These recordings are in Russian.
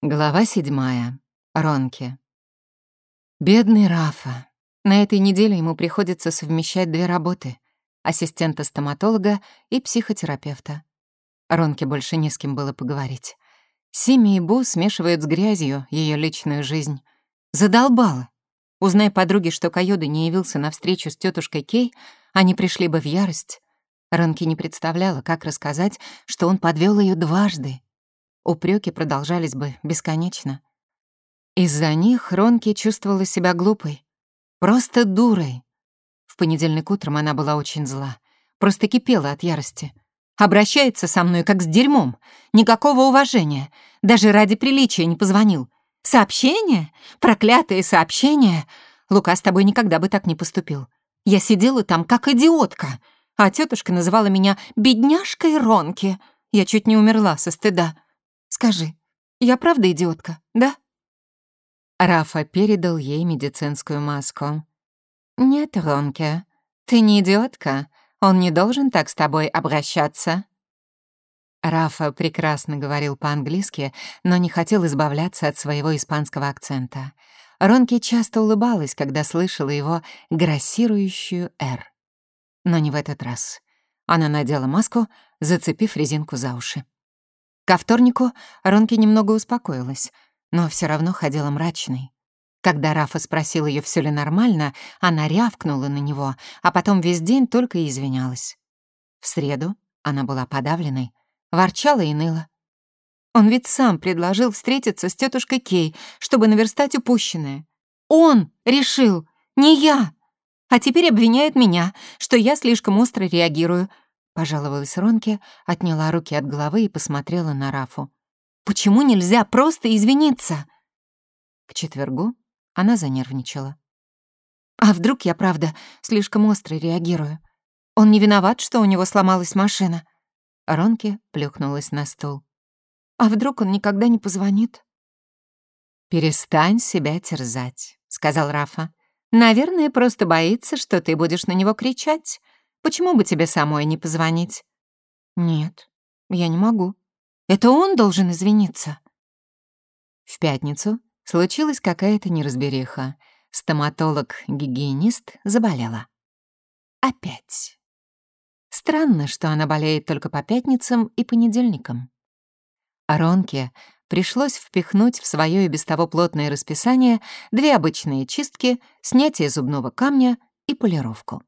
Глава седьмая. Ронки. Бедный Рафа. На этой неделе ему приходится совмещать две работы — ассистента-стоматолога и психотерапевта. Ронке больше не с кем было поговорить. Сими и Бу смешивают с грязью ее личную жизнь. Задолбало. Узнай подруги, что Кайода не явился на встречу с тетушкой Кей, они пришли бы в ярость. Ронки не представляла, как рассказать, что он подвел ее дважды упреки продолжались бы бесконечно. Из-за них Ронки чувствовала себя глупой, просто дурой. В понедельник утром она была очень зла, просто кипела от ярости. Обращается со мной как с дерьмом, никакого уважения, даже ради приличия не позвонил. Сообщение? Проклятые сообщения? Лука с тобой никогда бы так не поступил. Я сидела там как идиотка, а тетушка называла меня «бедняжкой Ронки». Я чуть не умерла со стыда. Скажи, я правда идиотка, да?» Рафа передал ей медицинскую маску. «Нет, Ронке, ты не идиотка. Он не должен так с тобой обращаться». Рафа прекрасно говорил по-английски, но не хотел избавляться от своего испанского акцента. Ронки часто улыбалась, когда слышала его грассирующую «Р». Но не в этот раз. Она надела маску, зацепив резинку за уши. Ко вторнику Ронки немного успокоилась, но все равно ходила мрачной. Когда Рафа спросил ее, все ли нормально, она рявкнула на него, а потом весь день только извинялась. В среду она была подавленной, ворчала и ныла. Он ведь сам предложил встретиться с тетушкой Кей, чтобы наверстать упущенное. Он решил, не я. А теперь обвиняет меня, что я слишком остро реагирую, Пожаловалась Ронке, отняла руки от головы и посмотрела на Рафу. «Почему нельзя просто извиниться?» К четвергу она занервничала. «А вдруг я, правда, слишком остро реагирую? Он не виноват, что у него сломалась машина?» Ронке плюхнулась на стул. «А вдруг он никогда не позвонит?» «Перестань себя терзать», — сказал Рафа. «Наверное, просто боится, что ты будешь на него кричать. Почему бы тебе самой не позвонить?» «Нет, я не могу. Это он должен извиниться». В пятницу случилась какая-то неразбериха. Стоматолог-гигиенист заболела. Опять. Странно, что она болеет только по пятницам и понедельникам. Ронке пришлось впихнуть в свое и без того плотное расписание две обычные чистки, снятие зубного камня и полировку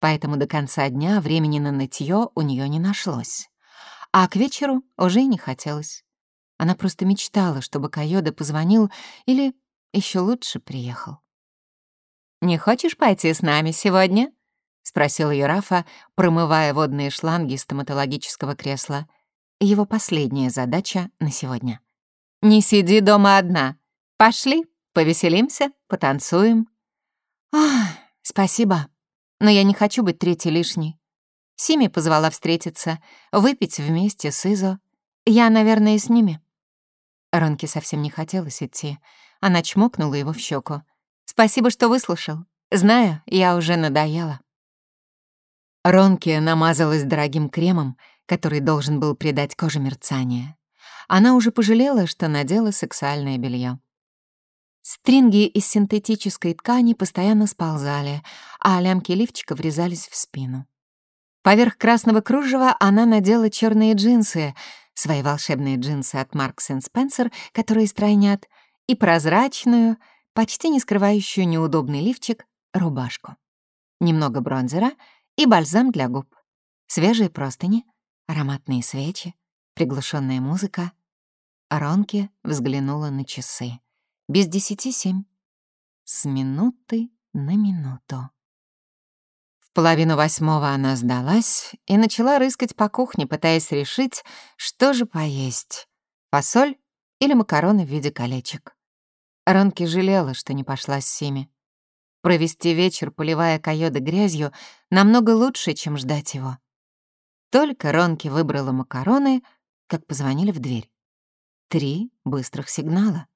поэтому до конца дня времени на нытье у нее не нашлось. А к вечеру уже и не хотелось. Она просто мечтала, чтобы Кайода позвонил или еще лучше приехал. «Не хочешь пойти с нами сегодня?» — спросил ее Рафа, промывая водные шланги стоматологического кресла. Его последняя задача на сегодня. «Не сиди дома одна. Пошли, повеселимся, потанцуем». «Ах, спасибо», но я не хочу быть третьей лишней. Сими позвала встретиться, выпить вместе с Изо. Я, наверное, с ними. Ронке совсем не хотелось идти. Она чмокнула его в щеку. «Спасибо, что выслушал. Знаю, я уже надоела». Ронке намазалась дорогим кремом, который должен был придать коже мерцание. Она уже пожалела, что надела сексуальное белье. Стринги из синтетической ткани постоянно сползали, а лямки лифчика врезались в спину. Поверх красного кружева она надела черные джинсы, свои волшебные джинсы от Marks Spencer, которые стройнят, и прозрачную, почти не скрывающую неудобный лифчик, рубашку. Немного бронзера и бальзам для губ. Свежие простыни, ароматные свечи, приглушенная музыка. Ронки взглянула на часы. Без десяти семь. С минуты на минуту. В половину восьмого она сдалась и начала рыскать по кухне, пытаясь решить, что же поесть — фасоль или макароны в виде колечек. Ронки жалела, что не пошла с Сими. Провести вечер, поливая койода грязью, намного лучше, чем ждать его. Только Ронки выбрала макароны, как позвонили в дверь. Три быстрых сигнала.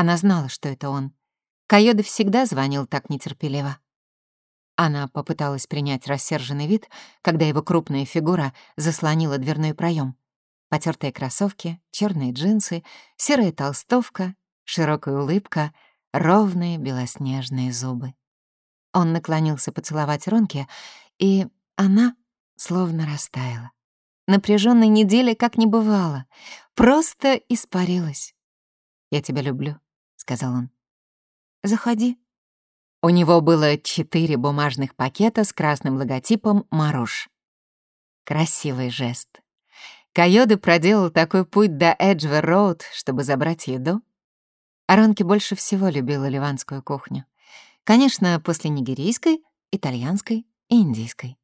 Она знала, что это он. Кайода всегда звонил так нетерпеливо. Она попыталась принять рассерженный вид, когда его крупная фигура заслонила дверной проем. Потертые кроссовки, черные джинсы, серая толстовка, широкая улыбка, ровные белоснежные зубы. Он наклонился поцеловать Ронке, и она словно растаяла. Напряженной недели как не бывало, просто испарилась. «Я тебя люблю», — сказал он. «Заходи». У него было четыре бумажных пакета с красным логотипом «Маруш». Красивый жест. Койоды проделал такой путь до Эджвер-Роуд, чтобы забрать еду. Аронки больше всего любила ливанскую кухню. Конечно, после нигерийской, итальянской и индийской.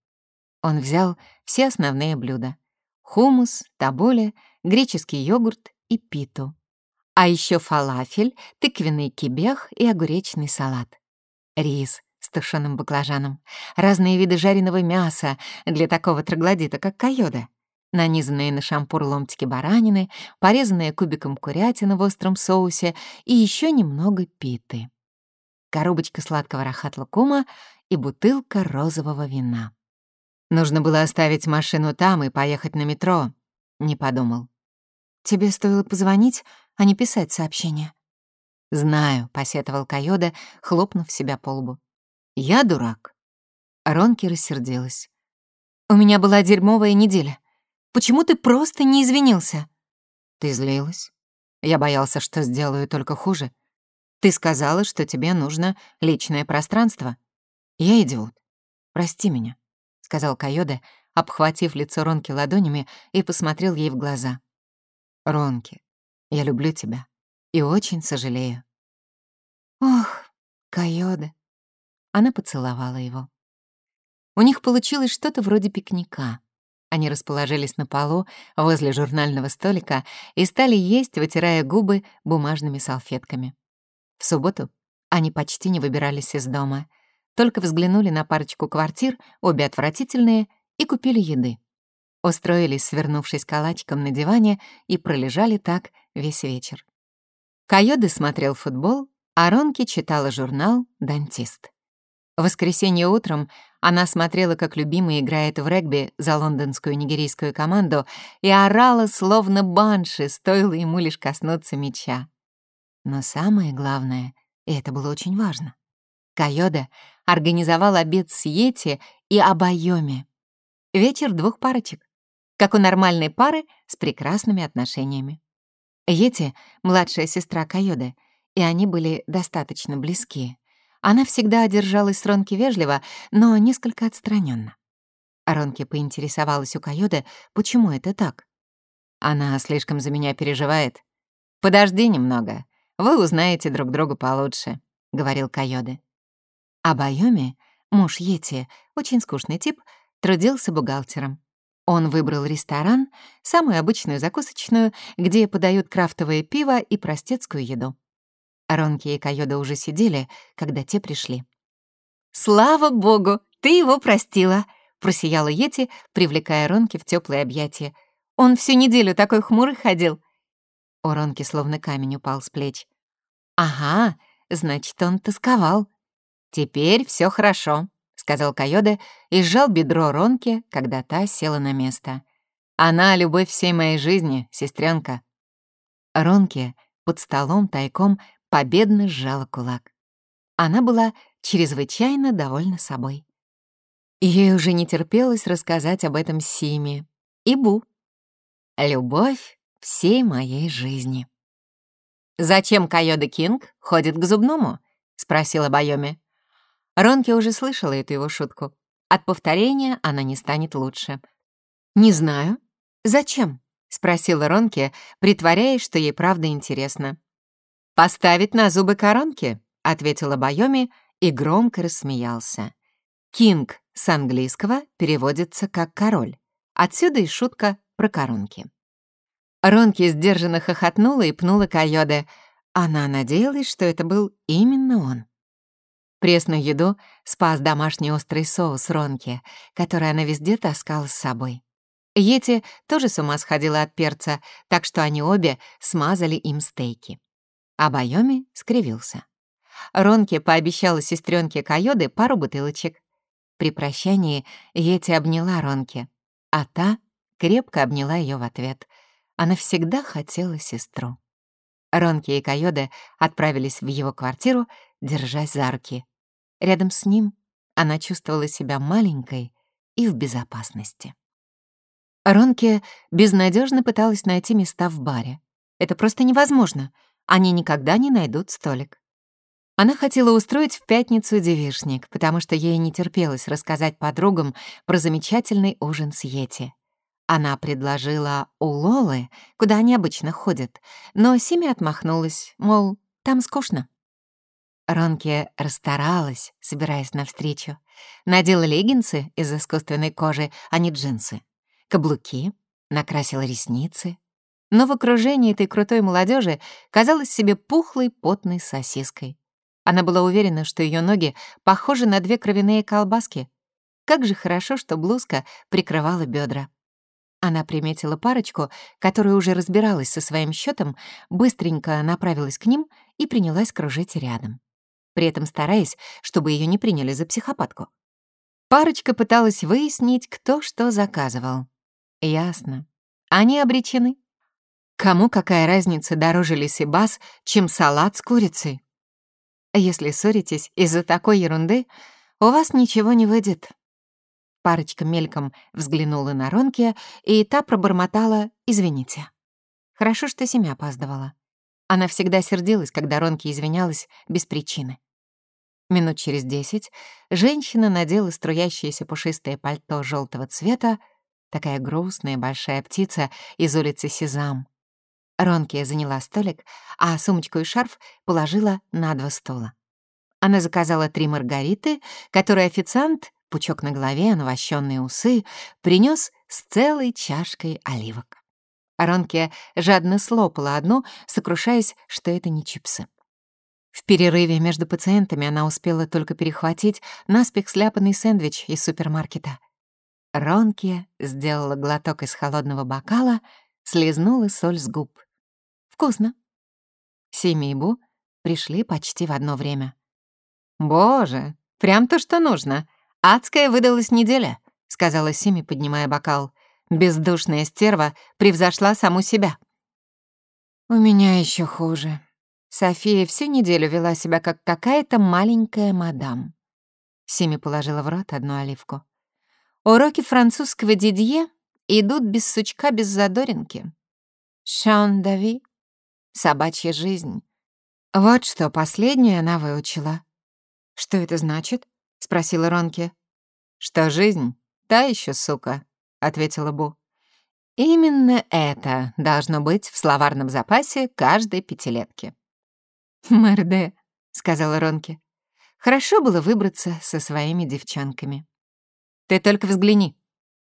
Он взял все основные блюда. Хумус, табуле, греческий йогурт и питу. А еще фалафель, тыквенный кибех и огуречный салат. Рис с тушеным баклажаном, разные виды жареного мяса для такого троглодита, как койода, нанизанные на шампур ломтики баранины, порезанные кубиком курятина в остром соусе и еще немного питы коробочка сладкого рахат-лукума и бутылка розового вина. Нужно было оставить машину там и поехать на метро. Не подумал. «Тебе стоило позвонить, а не писать сообщение». «Знаю», — посетовал Кайода, хлопнув себя по лбу. «Я дурак». Ронки рассердилась. «У меня была дерьмовая неделя. Почему ты просто не извинился?» «Ты злилась? Я боялся, что сделаю только хуже. Ты сказала, что тебе нужно личное пространство. Я идиот. Прости меня», — сказал Кайоде, обхватив лицо Ронки ладонями и посмотрел ей в глаза. «Ронки, я люблю тебя и очень сожалею». «Ох, Кайоде». Она поцеловала его. У них получилось что-то вроде пикника. Они расположились на полу возле журнального столика и стали есть, вытирая губы бумажными салфетками. В субботу они почти не выбирались из дома, только взглянули на парочку квартир, обе отвратительные, и купили еды. Устроились, свернувшись калачиком на диване, и пролежали так весь вечер. Койоды смотрел футбол, а Ронки читала журнал «Дантист». В воскресенье утром она смотрела, как любимый играет в регби за лондонскую нигерийскую команду и орала, словно банши, стоило ему лишь коснуться мяча. Но самое главное, и это было очень важно, Кайода организовал обед с Йети и Абайоми. Вечер двух парочек, как у нормальной пары с прекрасными отношениями. Йети — младшая сестра Кайоды, и они были достаточно близки. Она всегда держалась с Ронки вежливо, но несколько отстраненно. Ронки поинтересовалась у Кайоды, почему это так. «Она слишком за меня переживает. Подожди немного. Вы узнаете друг друга получше», — говорил Кайоде. А Байоми, муж Йети, очень скучный тип, трудился бухгалтером. Он выбрал ресторан, самую обычную закусочную, где подают крафтовое пиво и простецкую еду. Ронки и Кайода уже сидели, когда те пришли. «Слава богу, ты его простила!» — просияла Йети, привлекая Ронки в теплые объятия. «Он всю неделю такой хмурый ходил. У Ронки словно камень упал с плеч. «Ага, значит, он тосковал. Теперь все хорошо», — сказал Койоде и сжал бедро Ронки, когда та села на место. «Она — любовь всей моей жизни, сестренка. Ронки под столом тайком победно сжала кулак. Она была чрезвычайно довольна собой. Ей уже не терпелось рассказать об этом Симе и Бу. Любовь всей моей жизни. «Зачем Кайода Кинг ходит к зубному?» — спросила Байоми. Ронки уже слышала эту его шутку. От повторения она не станет лучше. «Не знаю. Зачем?» — спросила Ронки, притворяясь, что ей правда интересно. «Поставить на зубы коронки», — ответила Байоми и громко рассмеялся. «Кинг» с английского переводится как «король». Отсюда и шутка про коронки. Ронки сдержанно хохотнула и пнула Койоде. Она надеялась, что это был именно он. Пресную еду спас домашний острый соус Ронки, который она везде таскала с собой. Йети тоже с ума сходила от перца, так что они обе смазали им стейки. А Байоми скривился. Ронки пообещала сестренке Койоды пару бутылочек. При прощании Йети обняла Ронки, а та крепко обняла ее в ответ — Она всегда хотела сестру. Ронки и Кайоде отправились в его квартиру, держась за руки. Рядом с ним она чувствовала себя маленькой и в безопасности. Ронки безнадежно пыталась найти места в баре. Это просто невозможно. Они никогда не найдут столик. Она хотела устроить в пятницу девишник, потому что ей не терпелось рассказать подругам про замечательный ужин с Йети. Она предложила у Лолы, куда они обычно ходят, но Сими отмахнулась, мол, там скучно. Ронки расстаралась, собираясь навстречу. Надела леггинсы из искусственной кожи, а не джинсы. Каблуки, накрасила ресницы. Но в окружении этой крутой молодежи казалась себе пухлой потной сосиской. Она была уверена, что ее ноги похожи на две кровяные колбаски. Как же хорошо, что блузка прикрывала бедра. Она приметила парочку, которая уже разбиралась со своим счетом, быстренько направилась к ним и принялась кружить рядом при этом стараясь, чтобы ее не приняли за психопатку. Парочка пыталась выяснить, кто что заказывал. Ясно. Они обречены. Кому какая разница дороже лисибас, чем салат с курицей? Если ссоритесь из-за такой ерунды, у вас ничего не выйдет. Парочка мельком взглянула на Ронки, и та пробормотала «извините». Хорошо, что семья опаздывала. Она всегда сердилась, когда Ронки извинялась без причины. Минут через десять женщина надела струящееся пушистое пальто желтого цвета, такая грустная большая птица из улицы Сезам. Ронкия заняла столик, а сумочку и шарф положила на два стула. Она заказала три маргариты, которые официант, пучок на голове, навощенные усы, принес с целой чашкой оливок. Ронкия жадно слопала одну, сокрушаясь, что это не чипсы. В перерыве между пациентами она успела только перехватить наспех сляпанный сэндвич из супермаркета. Ронки сделала глоток из холодного бокала, слезнула соль с губ. Вкусно. Сими и Бу пришли почти в одно время. «Боже, прям то, что нужно. Адская выдалась неделя», — сказала Сими, поднимая бокал. Бездушная стерва превзошла саму себя. «У меня еще хуже», София всю неделю вела себя как какая-то маленькая мадам. Сими положила в рот одну оливку. Уроки французского Дидье идут без сучка, без задоринки. Шан Дави, собачья жизнь. Вот что последнее она выучила. «Что это значит?» — спросила Ронки. «Что жизнь? Та еще сука», — ответила Бу. Именно это должно быть в словарном запасе каждой пятилетки. «Мэрде», — сказала Ронки. «Хорошо было выбраться со своими девчонками». «Ты только взгляни».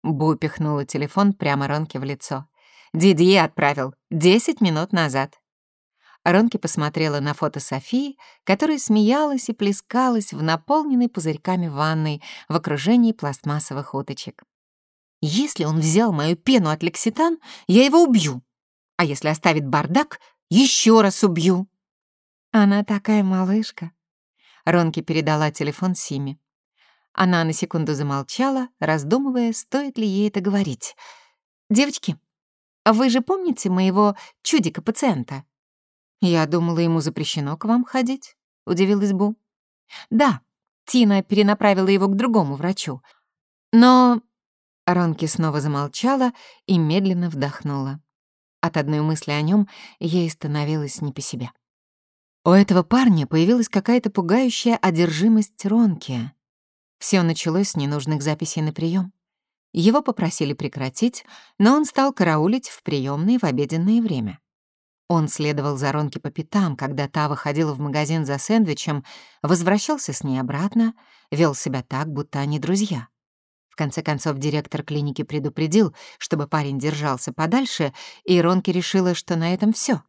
Бу пихнула телефон прямо Ронке в лицо. «Дидье отправил. Десять минут назад». Ронки посмотрела на фото Софии, которая смеялась и плескалась в наполненной пузырьками ванной в окружении пластмассовых уточек. «Если он взял мою пену от лекситан, я его убью. А если оставит бардак, еще раз убью». Она такая малышка. Ронки передала телефон Симе. Она на секунду замолчала, раздумывая, стоит ли ей это говорить. «Девочки, вы же помните моего чудика-пациента?» «Я думала, ему запрещено к вам ходить», — удивилась Бу. «Да, Тина перенаправила его к другому врачу. Но...» Ронки снова замолчала и медленно вдохнула. От одной мысли о нем ей становилось не по себе. У этого парня появилась какая-то пугающая одержимость Ронки. Все началось с ненужных записей на прием. Его попросили прекратить, но он стал караулить в приемной в обеденное время. Он следовал за Ронки по пятам, когда та выходила в магазин за сэндвичем, возвращался с ней обратно, вел себя так, будто они друзья. В конце концов, директор клиники предупредил, чтобы парень держался подальше, и Ронки решила, что на этом все.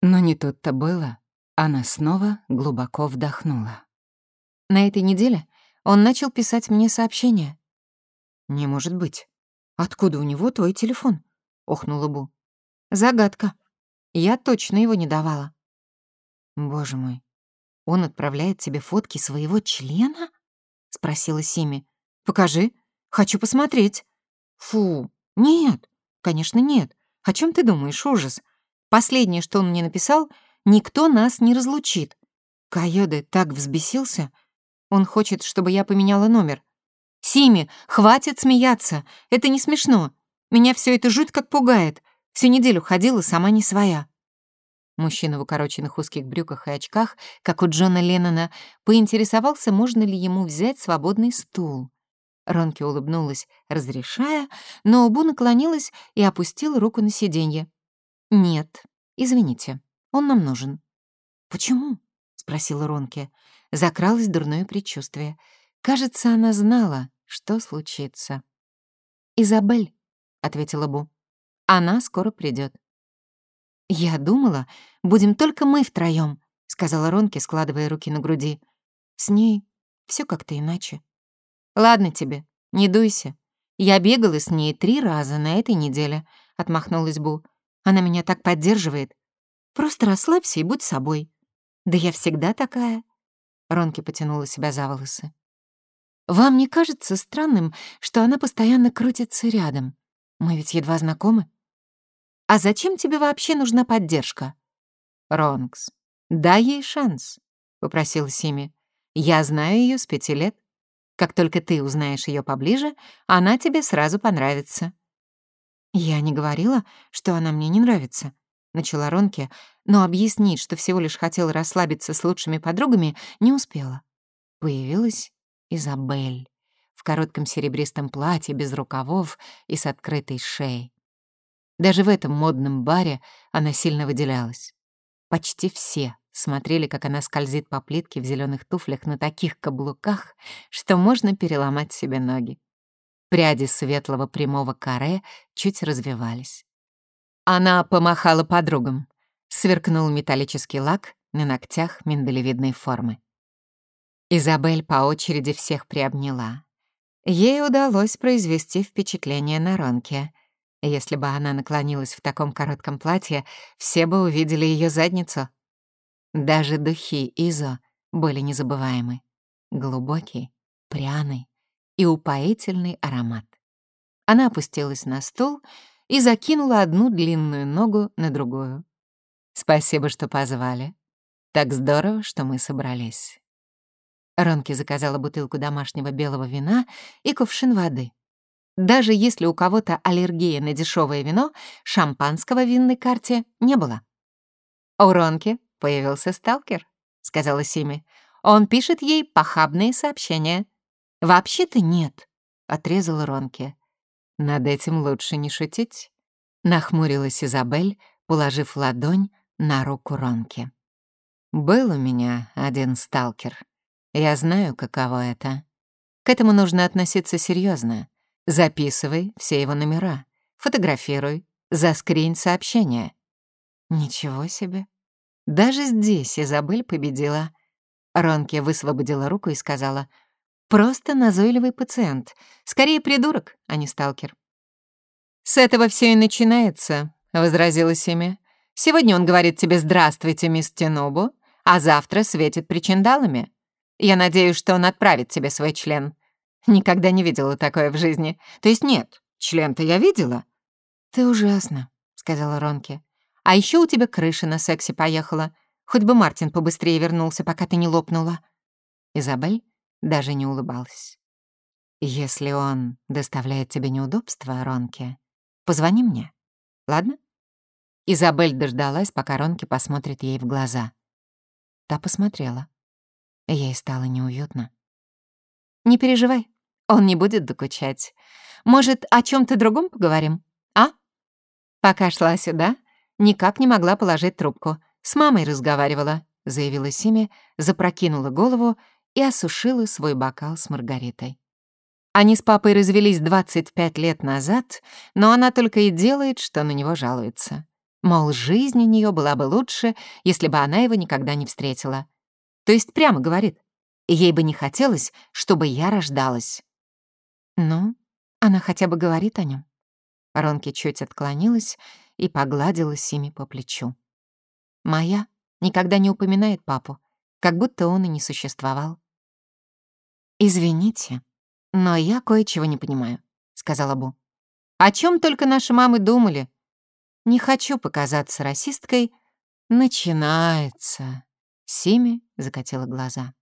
Но не тут-то было. Она снова глубоко вдохнула. На этой неделе он начал писать мне сообщения. «Не может быть. Откуда у него твой телефон?» — охнула Бу. «Загадка. Я точно его не давала». «Боже мой, он отправляет тебе фотки своего члена?» — спросила Сими. «Покажи. Хочу посмотреть». «Фу, нет, конечно, нет. О чем ты думаешь, ужас? Последнее, что он мне написал, никто нас не разлучит. Койоде так взбесился. Он хочет, чтобы я поменяла номер. Сими, хватит смеяться. Это не смешно. Меня все это жуть как пугает. Всю неделю ходила сама не своя. Мужчина в укороченных узких брюках и очках, как у Джона Леннона, поинтересовался, можно ли ему взять свободный стул. Ронки улыбнулась, разрешая, но Убу наклонилась и опустила руку на сиденье. «Нет, извините, он нам нужен». «Почему?» — спросила Ронки. Закралось дурное предчувствие. Кажется, она знала, что случится. «Изабель», — ответила Бу. «Она скоро придет. «Я думала, будем только мы втроём», — сказала Ронки, складывая руки на груди. «С ней все как-то иначе». «Ладно тебе, не дуйся. Я бегала с ней три раза на этой неделе», — отмахнулась Бу. «Она меня так поддерживает. Просто расслабься и будь собой». «Да я всегда такая». Ронки потянула себя за волосы. «Вам не кажется странным, что она постоянно крутится рядом? Мы ведь едва знакомы?» А зачем тебе вообще нужна поддержка? Ронкс, дай ей шанс, попросил Сими. Я знаю ее с пяти лет. Как только ты узнаешь ее поближе, она тебе сразу понравится. Я не говорила, что она мне не нравится, начала Ронки, но объяснить, что всего лишь хотела расслабиться с лучшими подругами, не успела. Появилась Изабель в коротком серебристом платье без рукавов и с открытой шеей. Даже в этом модном баре она сильно выделялась. Почти все смотрели, как она скользит по плитке в зеленых туфлях на таких каблуках, что можно переломать себе ноги. Пряди светлого прямого каре чуть развивались. Она помахала подругам. Сверкнул металлический лак на ногтях миндалевидной формы. Изабель по очереди всех приобняла. Ей удалось произвести впечатление на Ронке — если бы она наклонилась в таком коротком платье, все бы увидели ее задницу. Даже духи Изо были незабываемы. Глубокий, пряный и упоительный аромат. Она опустилась на стул и закинула одну длинную ногу на другую. «Спасибо, что позвали. Так здорово, что мы собрались». Ронки заказала бутылку домашнего белого вина и кувшин воды. Даже если у кого-то аллергия на дешевое вино, шампанского в винной карте не было. «У Ронки появился сталкер», — сказала Сими. «Он пишет ей похабные сообщения». «Вообще-то нет», — отрезала Ронки. «Над этим лучше не шутить», — нахмурилась Изабель, положив ладонь на руку Ронки. «Был у меня один сталкер. Я знаю, каково это. К этому нужно относиться серьезно. Записывай все его номера, фотографируй, заскринь сообщения. Ничего себе. Даже здесь Изабель победила. Ронки высвободила руку и сказала, «Просто назойливый пациент. Скорее придурок, а не сталкер». «С этого все и начинается», — возразила Сими. «Сегодня он говорит тебе «Здравствуйте, мисс Тенобу», а завтра светит причиндалами. Я надеюсь, что он отправит тебе свой член. Никогда не видела такое в жизни. То есть нет, член-то я видела. Ты ужасно, сказала Ронки. А еще у тебя крыша на сексе поехала. Хоть бы Мартин побыстрее вернулся, пока ты не лопнула. Изабель даже не улыбалась. Если он доставляет тебе неудобства, Ронки, позвони мне. Ладно? Изабель дождалась, пока Ронки посмотрит ей в глаза. Та посмотрела. Ей стало неуютно. «Не переживай, он не будет докучать. Может, о чем то другом поговорим, а?» Пока шла сюда, никак не могла положить трубку. С мамой разговаривала, заявила Сими, запрокинула голову и осушила свой бокал с Маргаритой. Они с папой развелись 25 лет назад, но она только и делает, что на него жалуется. Мол, жизнь у нее была бы лучше, если бы она его никогда не встретила. То есть прямо говорит, ей бы не хотелось, чтобы я рождалась. Ну, она хотя бы говорит о нем. Ронки чуть отклонилась и погладила Сими по плечу. Моя никогда не упоминает папу, как будто он и не существовал. «Извините, но я кое-чего не понимаю», — сказала Бу. «О чем только наши мамы думали? Не хочу показаться расисткой. Начинается. Сими закатила глаза.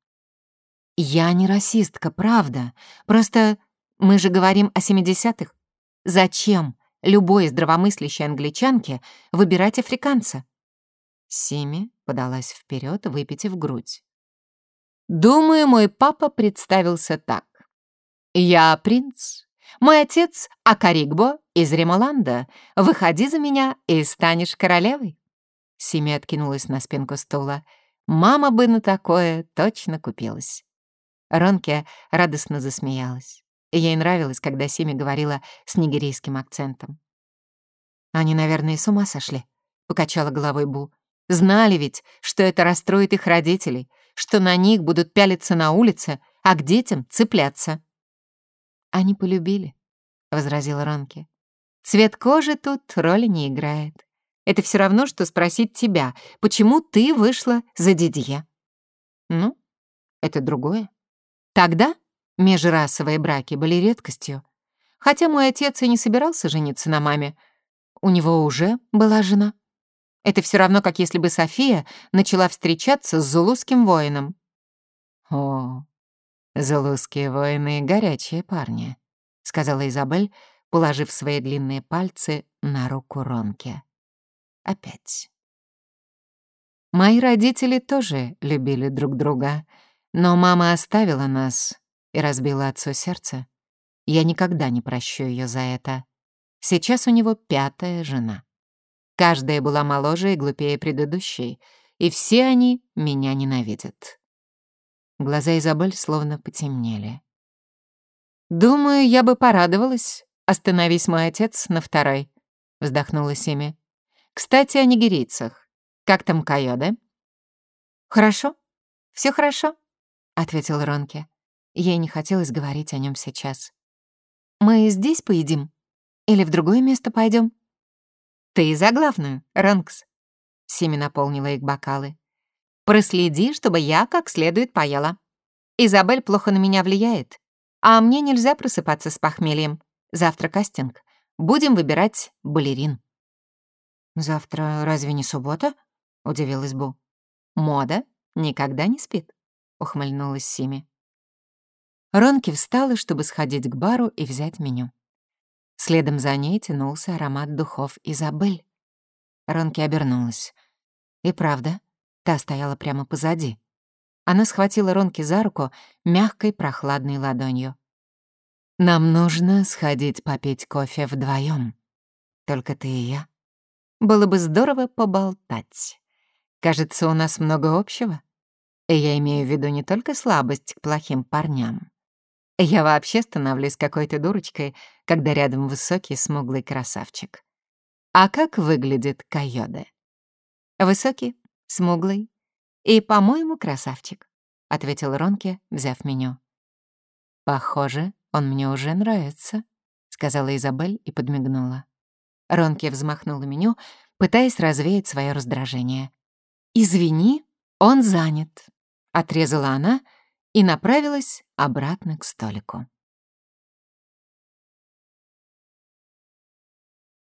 Я не расистка, правда. Просто мы же говорим о 70-х. Зачем любой здравомыслящей англичанке выбирать африканца? Сими подалась вперед, выпитив грудь. Думаю, мой папа представился так. Я принц. Мой отец Акаригбо из Ремоланда. Выходи за меня и станешь королевой. Сими откинулась на спинку стула. Мама бы на такое точно купилась. Ронке радостно засмеялась. Ей нравилось, когда Сими говорила с нигерийским акцентом. «Они, наверное, с ума сошли», — покачала головой Бу. «Знали ведь, что это расстроит их родителей, что на них будут пялиться на улице, а к детям цепляться». «Они полюбили», — возразила Ронке. «Цвет кожи тут роли не играет. Это все равно, что спросить тебя, почему ты вышла за Дидье». «Ну, это другое. Тогда межрасовые браки были редкостью. Хотя мой отец и не собирался жениться на маме. У него уже была жена. Это все равно, как если бы София начала встречаться с зулузским воином. «О, зулузские воины — горячие парни», — сказала Изабель, положив свои длинные пальцы на руку Ронке. Опять. Мои родители тоже любили друг друга, но мама оставила нас и разбила отцу сердце. Я никогда не прощу ее за это. Сейчас у него пятая жена. Каждая была моложе и глупее предыдущей, и все они меня ненавидят. Глаза Изабель словно потемнели. «Думаю, я бы порадовалась, остановись мой отец на второй», — вздохнула Сими. «Кстати, о нигерийцах. Как там Кайоде?» «Хорошо, все хорошо», — ответил Ронке. Ей не хотелось говорить о нем сейчас. «Мы здесь поедим? Или в другое место пойдем? «Ты за главную, Ронкс», — Сими наполнила их бокалы. «Проследи, чтобы я как следует поела. Изабель плохо на меня влияет, а мне нельзя просыпаться с похмельем. Завтра кастинг. Будем выбирать балерин». «Завтра разве не суббота?» — удивилась Бу. «Мода никогда не спит», — ухмыльнулась Сими. Ронки встала, чтобы сходить к бару и взять меню. Следом за ней тянулся аромат духов Изабель. Ронки обернулась. И правда, та стояла прямо позади. Она схватила Ронки за руку мягкой прохладной ладонью. «Нам нужно сходить попить кофе вдвоем. Только ты и я. Было бы здорово поболтать. Кажется, у нас много общего. И я имею в виду не только слабость к плохим парням, я вообще становлюсь какой-то дурочкой, когда рядом высокий смуглый красавчик. А как выглядит Койоде? Высокий, смуглый и, по-моему, красавчик, ответил Ронке, взяв меню. Похоже, он мне уже нравится, сказала Изабель и подмигнула. Ронке взмахнула меню, пытаясь развеять свое раздражение. «Извини, он занят», — отрезала она, — и направилась обратно к столику.